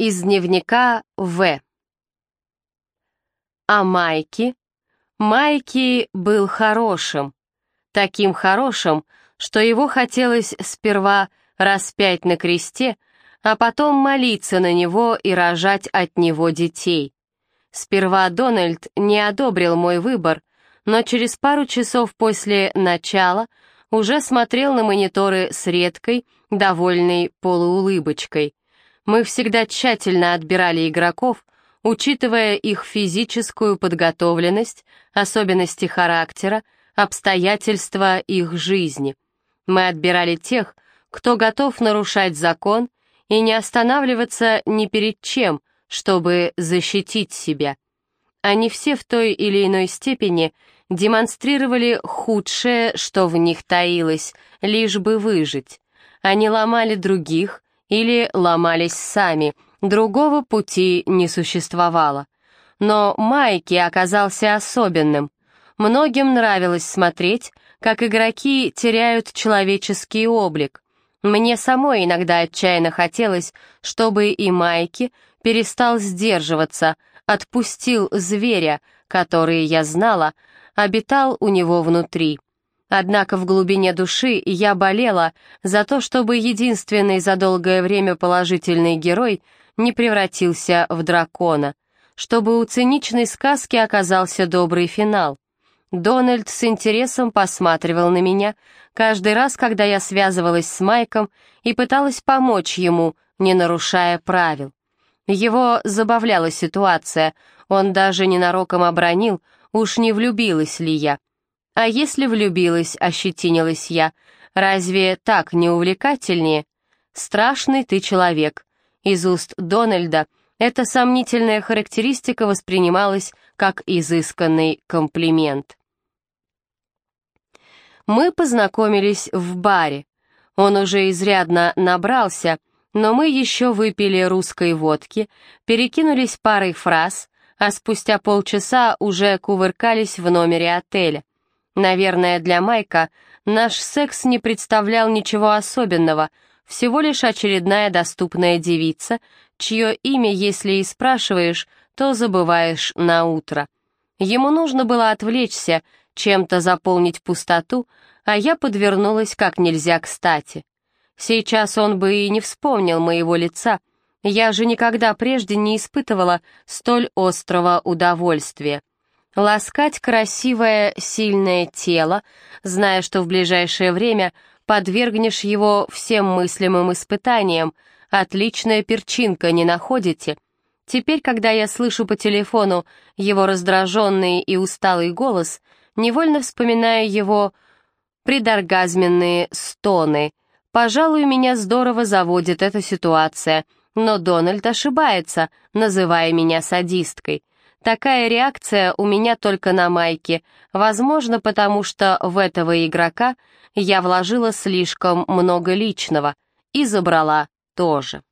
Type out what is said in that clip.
Из дневника В. А Майки? Майки был хорошим. Таким хорошим, что его хотелось сперва распять на кресте, а потом молиться на него и рожать от него детей. Сперва Дональд не одобрил мой выбор, но через пару часов после начала уже смотрел на мониторы с редкой, довольной полуулыбочкой. Мы всегда тщательно отбирали игроков, учитывая их физическую подготовленность, особенности характера, обстоятельства их жизни. Мы отбирали тех, кто готов нарушать закон и не останавливаться ни перед чем, чтобы защитить себя. Они все в той или иной степени демонстрировали худшее, что в них таилось, лишь бы выжить. Они ломали других или ломались сами, другого пути не существовало. Но Майки оказался особенным. Многим нравилось смотреть, как игроки теряют человеческий облик. Мне самой иногда отчаянно хотелось, чтобы и Майки перестал сдерживаться, отпустил зверя, который, я знала, обитал у него внутри. Однако в глубине души я болела за то, чтобы единственный за долгое время положительный герой не превратился в дракона, чтобы у циничной сказки оказался добрый финал. Дональд с интересом посматривал на меня каждый раз, когда я связывалась с Майком и пыталась помочь ему, не нарушая правил. Его забавляла ситуация, он даже ненароком обронил, уж не влюбилась ли я. А если влюбилась, ощетинилась я, разве так не увлекательнее? Страшный ты человек. Из уст Дональда эта сомнительная характеристика воспринималась как изысканный комплимент. Мы познакомились в баре. Он уже изрядно набрался, но мы еще выпили русской водки, перекинулись парой фраз, а спустя полчаса уже кувыркались в номере отеля. Наверное, для Майка наш секс не представлял ничего особенного, всего лишь очередная доступная девица, чье имя, если и спрашиваешь, то забываешь на утро. Ему нужно было отвлечься, чем-то заполнить пустоту, а я подвернулась как нельзя кстати. Сейчас он бы и не вспомнил моего лица, я же никогда прежде не испытывала столь острого удовольствия. Ласкать красивое, сильное тело, зная, что в ближайшее время подвергнешь его всем мыслимым испытаниям, отличная перчинка, не находите? Теперь, когда я слышу по телефону его раздраженный и усталый голос, невольно вспоминаю его предоргазменные стоны. Пожалуй, меня здорово заводит эта ситуация, но Дональд ошибается, называя меня садисткой. Такая реакция у меня только на майке, возможно, потому что в этого игрока я вложила слишком много личного и забрала тоже.